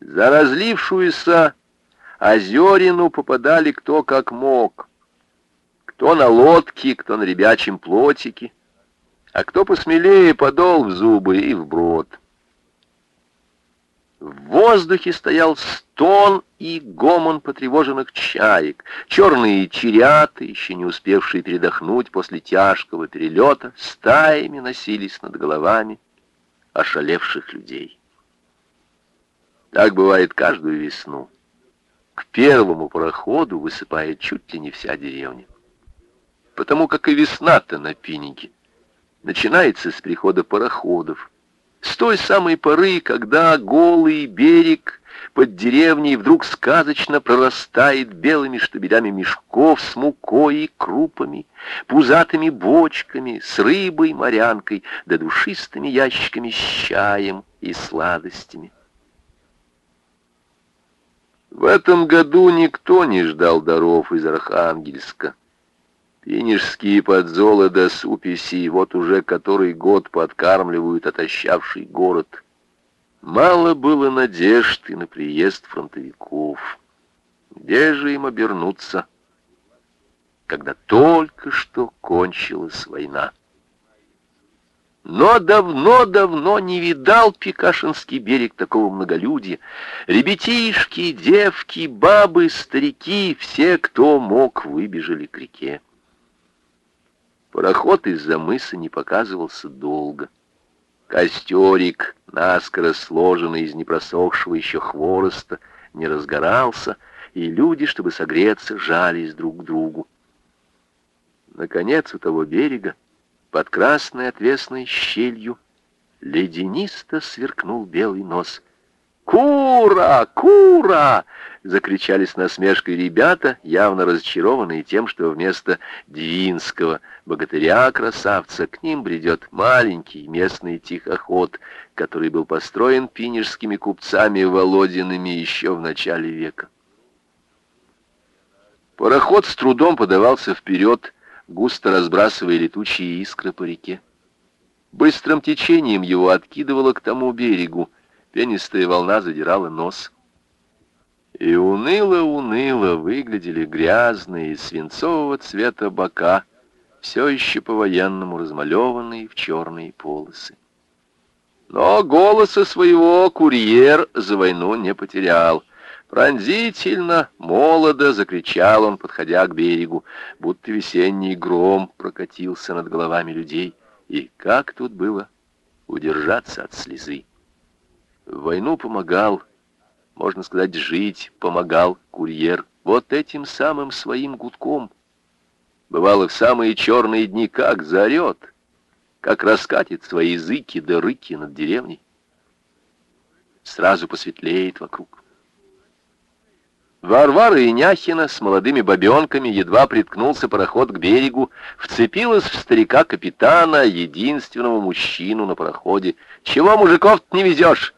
За разлившуюся озерину попадали кто как мог. Кто на лодке, кто на ребячем плотике, а кто посмелее подол в зубы и вброд. В воздухе стоял стон и гомон потревоженных чаек. Черные черяты, еще не успевшие передохнуть после тяжкого перелета, стаями носились над головами ошалевших людей. Так бывает каждую весну. К первому пароходу высыпает чуть ли не вся деревня. Потому как и весна-то на Пинике начинается с прихода пароходов. С той самой поры, когда голый берег под деревней вдруг сказочно прорастает белыми штабелями мешков с мукой и крупами, пузатыми бочками, с рыбой, морянкой, да душистыми ящиками с чаем и сладостями. В этом году никто не ждал даров из Архангельска. Пенежские подзолы до суписи вот уже который год подкармливают отощавший город. Мало было надежд и на приезд фронтовиков. Где же им обернуться, когда только что кончилась война? Но давно-давно не видал Пикашинский берег такого многолюдия. Ребятишки, девки, бабы, старики, все, кто мог, выбежали к реке. Пароход из-за мыса не показывался долго. Костерик, наскоро сложенный из непросохшего еще хвороста, не разгорался, и люди, чтобы согреться, жались друг к другу. Наконец, у того берега под красной отвесной щелью леденисто сверкнул белый нос. «Кура! Кура!» — закричали с насмешкой ребята, явно разочарованные тем, что вместо двинского богатыря-красавца к ним бредет маленький местный тихоход, который был построен пинежскими купцами Володиными еще в начале века. Пароход с трудом подавался вперед, густо разбрасывая летучие искры по реке. Быстрым течением его откидывало к тому берегу, пенистая волна задирала нос. И уныло-уныло выглядели грязные свинцового цвета бока, все еще по-военному размалеванные в черные полосы. Но голоса своего курьер за войну не потерял. Пронзительно, молодо закричал он, подходя к берегу, будто весенний гром прокатился над головами людей. И как тут было удержаться от слезы? В войну помогал, можно сказать, жить помогал курьер вот этим самым своим гудком. Бывало, в самые черные дни как заорет, как раскатит свои языки да рыки над деревней. Сразу посветлеет вокруг. Варвара Иняхина с молодыми бабенками едва приткнулся пароход к берегу, вцепилась в старика капитана, единственного мужчину на пароходе. «Чего мужиков не везешь?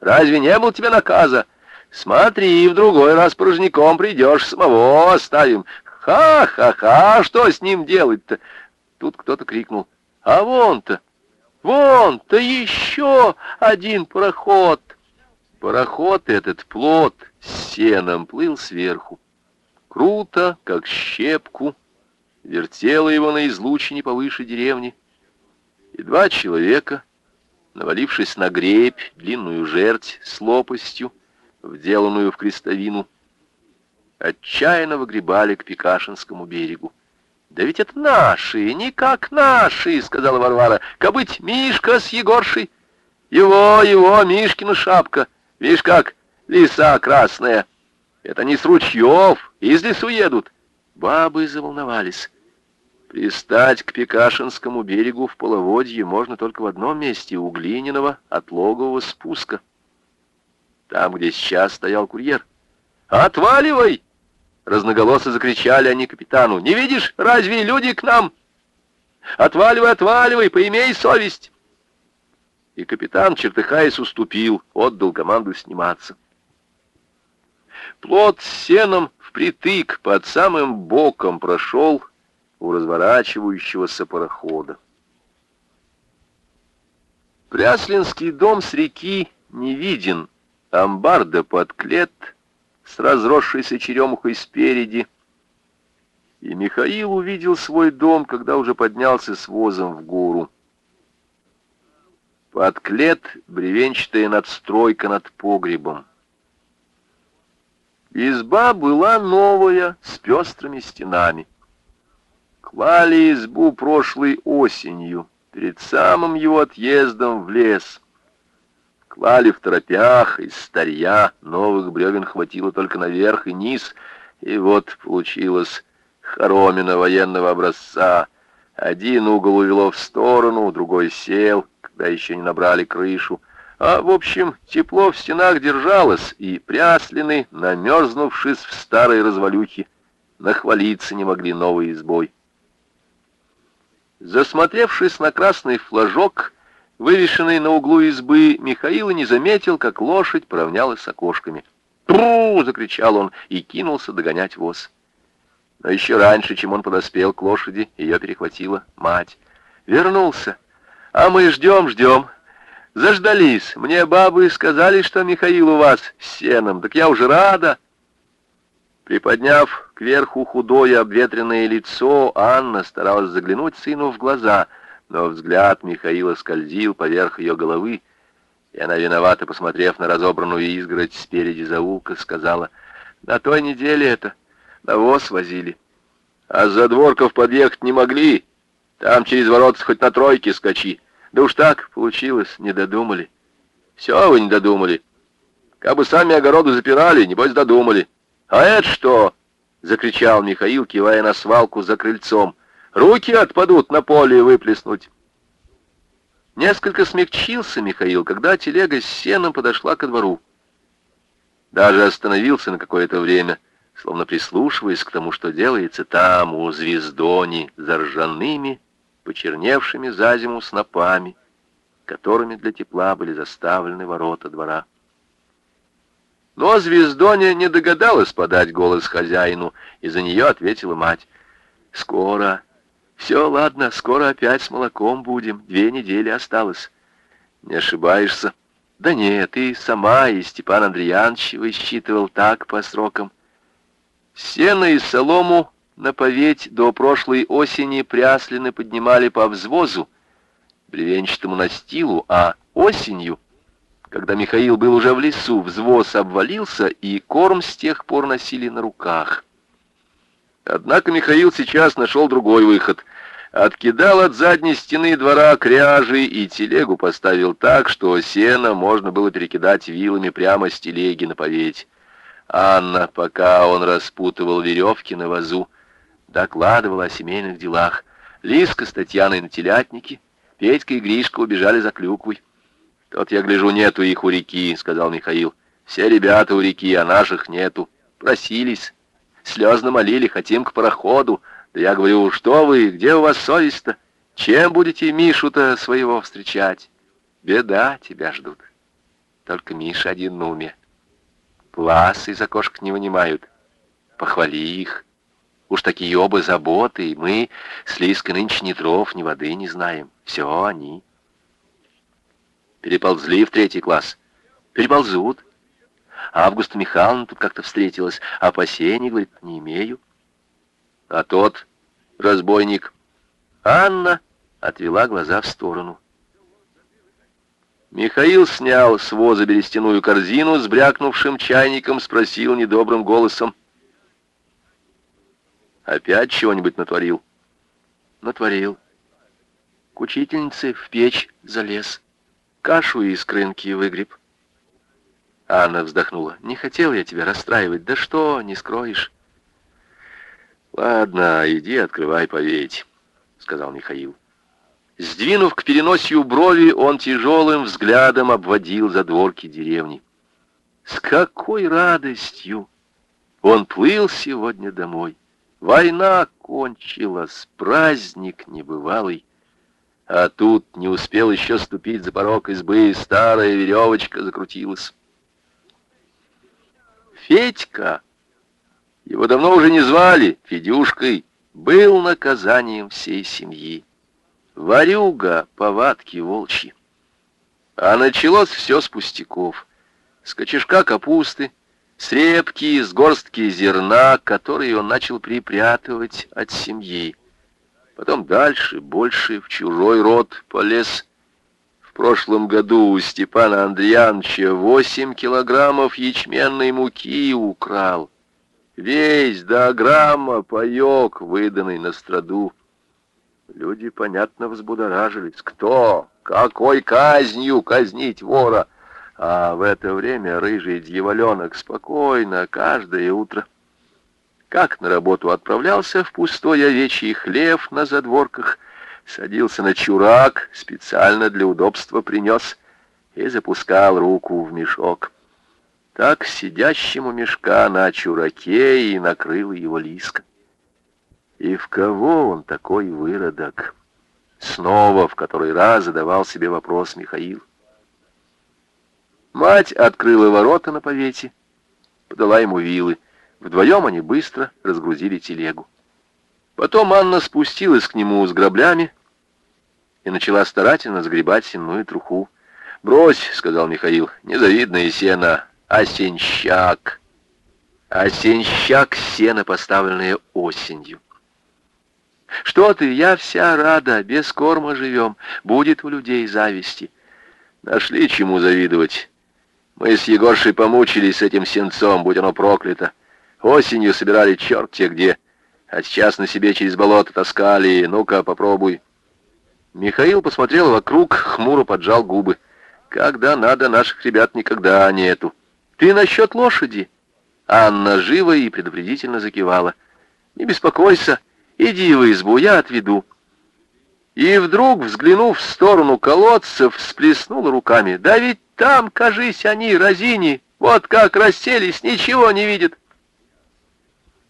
Разве не был тебе наказа? Смотри, в другой раз порожняком придешь, самого оставим. Ха-ха-ха, что с ним делать-то?» Тут кто-то крикнул. «А вон-то, вон-то еще один пароход!» Пароход этот плот с сеном плыл сверху. Круто, как щепку, вертело его на излучине повыше деревни. И два человека, навалившись на гребь, длинную жерть с лопастью, вделанную в крестовину, отчаянно выгребали к Пикашинскому берегу. «Да ведь это наши, никак наши!» — сказала Варвара. «Кабыть Мишка с Егоршей! Его, его, Мишкина шапка!» Видишь, как лиса красная. Это не с ручьев, из лесу едут. Бабы заволновались. Пристать к Пекашинскому берегу в половодье можно только в одном месте, у глиняного отлогового спуска. Там, где сейчас стоял курьер. «Отваливай!» Разноголосо закричали они капитану. «Не видишь, разве люди к нам?» «Отваливай, отваливай, поимей совесть!» И капитан, чертыхаясь, уступил, отдал команду сниматься. Плот с сеном впритык под самым боком прошел у разворачивающегося парохода. Пряслинский дом с реки не виден амбарда под клет с разросшейся черемухой спереди, и Михаил увидел свой дом, когда уже поднялся с возом в гору. Под клет бревенчатая надстройка над погребом. Изба была новая, с пестрыми стенами. Клали избу прошлой осенью, перед самым его отъездом в лес. Клали в торопях, из старья, новых бревен хватило только наверх и низ, и вот получилось хоромина военного образца. Один угол увело в сторону, другой сел, когда еще не набрали крышу. А, в общем, тепло в стенах держалось, и пряслины, намерзнувшись в старой развалюхе, нахвалиться не могли новой избой. Засмотревшись на красный флажок, вывешенный на углу избы, Михаил не заметил, как лошадь поравнялась с окошками. «Тру!» — закричал он и кинулся догонять воз. Но еще раньше, чем он подоспел к лошади, ее перехватила мать. «Вернулся. А мы ждем, ждем. Заждались. Мне бабы сказали, что Михаил у вас с сеном. Так я уже рада». Приподняв кверху худое обветренное лицо, Анна старалась заглянуть сыну в глаза, но взгляд Михаила скользил поверх ее головы, и она, виновато посмотрев на разобранную изгородь спереди заулка, сказала, «На той неделе это навоз возили. А с задворков подъехать не могли. Там через ворота хоть на тройке скачи. Да уж так получилось, не додумали. Все вы не додумали. Как бы сами огороды запирали, небось додумали. А это что? Закричал Михаил, кивая на свалку за крыльцом. Руки отпадут на поле выплеснуть. Несколько смягчился Михаил, когда телега с сеном подошла ко двору. Даже остановился на какое-то время — словно прислушиваясь к тому, что делается там, у звездони, за ржаными, почерневшими за зиму снопами, которыми для тепла были заставлены ворота двора. Но звездоня не догадалась подать голос хозяину, и за нее ответила мать. «Скоро. Все, ладно, скоро опять с молоком будем. Две недели осталось». «Не ошибаешься?» «Да нет, и сама, и Степан Андреянович высчитывал так по срокам». Сено и солому на поветь до прошлой осени пряслины поднимали по взвозу, бревенчатому настилу, а осенью, когда Михаил был уже в лесу, взвоз обвалился, и корм с тех пор носили на руках. Однако Михаил сейчас нашел другой выход. Откидал от задней стены двора кряжи и телегу поставил так, что сено можно было перекидать вилами прямо с телеги на поветь. Анна, пока он распутывал веревки на вазу, докладывала о семейных делах. Лиска с Татьяной на телятнике, Петька и Гришка убежали за клюквой. «Тот, я гляжу, нету их у реки», — сказал Михаил. «Все ребята у реки, а наших нету. Просились, слезно молили, хотим к пароходу. Да я говорю, что вы, где у вас совесть-то? Чем будете Мишу-то своего встречать? Беда, тебя ждут. Только Миша один на уме. Глаз из окошка не вынимают. Похвали их. Уж такие оба заботы, и мы с Лиской нынче ни дров, ни воды не знаем. Все они. Переползли в третий класс. Переползут. Августа Михайловна тут как-то встретилась. Опасений, говорит, не имею. А тот разбойник. Анна отвела глаза в сторону. Михаил снял с воза берестяную корзину с брякнувшим чайником, спросил недобрым голосом. «Опять чего-нибудь натворил?» «Натворил. К учительнице в печь залез. Кашу из крынки выгреб». Анна вздохнула. «Не хотел я тебя расстраивать. Да что, не скроешь?» «Ладно, иди открывай повеять», — сказал Михаил. Сдвинув к переносию брови, он тяжелым взглядом обводил задворки деревни. С какой радостью он плыл сегодня домой. Война кончилась, праздник небывалый. А тут не успел еще ступить за порог избы, старая веревочка закрутилась. Федька, его давно уже не звали Федюшкой, был наказанием всей семьи. Варюга, повадки волчьи. А началось все с пустяков. с кочешка капусты, с репки, с горстки зерна, которые он начал припрятывать от семьи. Потом дальше, больше, в чужой род полез. В прошлом году у Степана Андреяновича восемь килограммов ячменной муки украл. Весь до грамма паек, выданный на страду. Люди, понятно, взбудоражились. Кто? Какой казнью казнить вора? А в это время рыжий дьяволенок спокойно каждое утро, как на работу отправлялся в пустой овечий хлев на задворках, садился на чурак, специально для удобства принес, и запускал руку в мешок. Так сидящему мешка на чураке и накрыл его лиска. И в кого он такой выродок? Снова в который раз задавал себе вопрос Михаил. Мать открыла ворота на повете, подала ему вилы. Вдвоем они быстро разгрузили телегу. Потом Анна спустилась к нему с граблями и начала старательно сгребать сенную труху. «Брось», — сказал Михаил, — «незавидное сено, осенщак». Осенщак — сено, поставленное осенью. «Что ты, я вся рада, без корма живем, будет у людей зависти». Нашли чему завидовать. Мы с Егоршей помучились с этим сенцом, будь оно проклято. Осенью собирали черт те где, а сейчас на себе через болото таскали. Ну-ка, попробуй. Михаил посмотрел вокруг, хмуро поджал губы. Когда надо, наших ребят никогда нету. Ты насчет лошади? Анна живо и предупредительно закивала. Не беспокойся, иди в избу, я отведу. И вдруг, взглянув в сторону колодцев, всплеснула руками. Да ведь там, кажись, они, разини, вот как расселись, ничего не видят.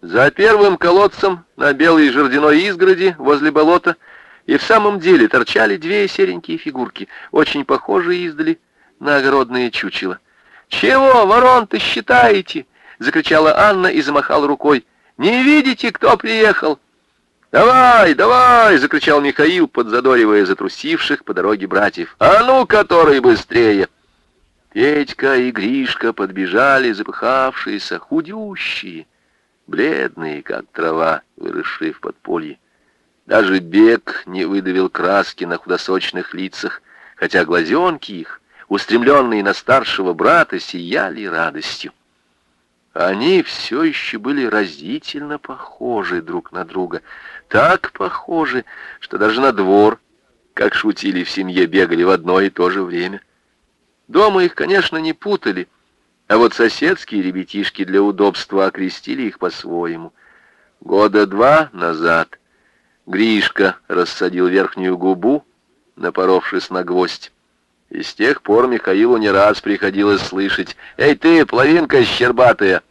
За первым колодцем на белой жердяной изгороди возле болота и в самом деле торчали две серенькие фигурки, очень похожие издали на огородные чучела. «Чего, ворон-то считаете?» — закричала Анна и замахала рукой. «Не видите, кто приехал?» «Давай, давай!» — закричал Михаил, подзадоривая затрусивших по дороге братьев. «А ну, который быстрее!» Петька и Гришка подбежали, запыхавшиеся, худющие, бледные, как трава, выросшие в подполье. Даже бег не выдавил краски на худосочных лицах, хотя глазенки их, устремленные на старшего брата, сияли радостью. Они все еще были разительно похожи друг на друга, так похожи, что даже на двор, как шутили в семье, бегали в одно и то же время. Дома их, конечно, не путали, а вот соседские ребятишки для удобства окрестили их по-своему. Года два назад Гришка рассадил верхнюю губу, напоровшись на гвоздь. И с тех пор Михаилу не раз приходилось слышать «Эй ты, половинка щербатая!»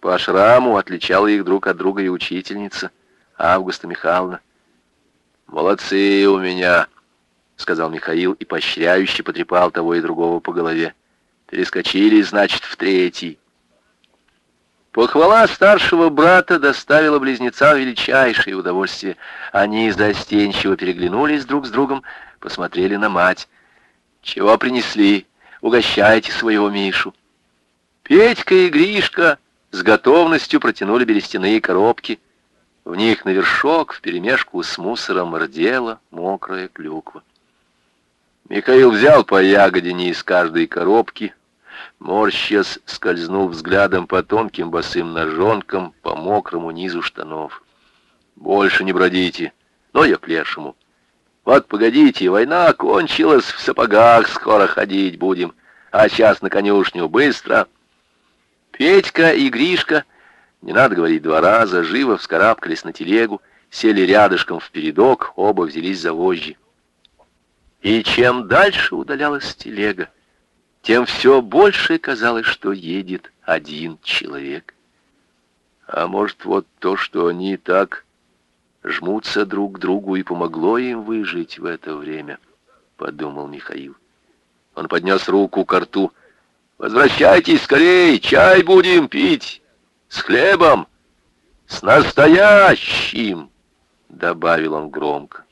По шраму отличала их друг от друга и учительница Августа Михайловна. «Молодцы у меня!» сказал Михаил и поощряюще потрепал того и другого по голове. Перескочили, значит, в третий. Похвала старшего брата доставила близнецам величайшее удовольствие. Они застенчиво переглянулись друг с другом, посмотрели на мать. «Чего принесли? Угощайте своего Мишу». Петька и Гришка с готовностью протянули берестяные коробки. В них на вершок вперемешку с мусором рдела мокрая клюква. Михаил взял по ягодине из каждой коробки, морщес скользнул взглядом по тонким босым ножонкам, по мокрому низу штанов. «Больше не бродите, но я к лешему. Вот погодите, война кончилась, в сапогах скоро ходить будем, а сейчас на конюшню быстро». Петька и Гришка, не надо говорить два раза, живо вскарабкались на телегу, сели рядышком в передок, оба взялись за вожжи. И чем дальше удалялась телега, тем все больше казалось, что едет один человек. А может, вот то, что они так жмутся друг к другу и помогло им выжить в это время, подумал Михаил. Он поднес руку к рту. «Возвращайтесь скорей, чай будем пить, с хлебом, с настоящим!» Добавил он громко.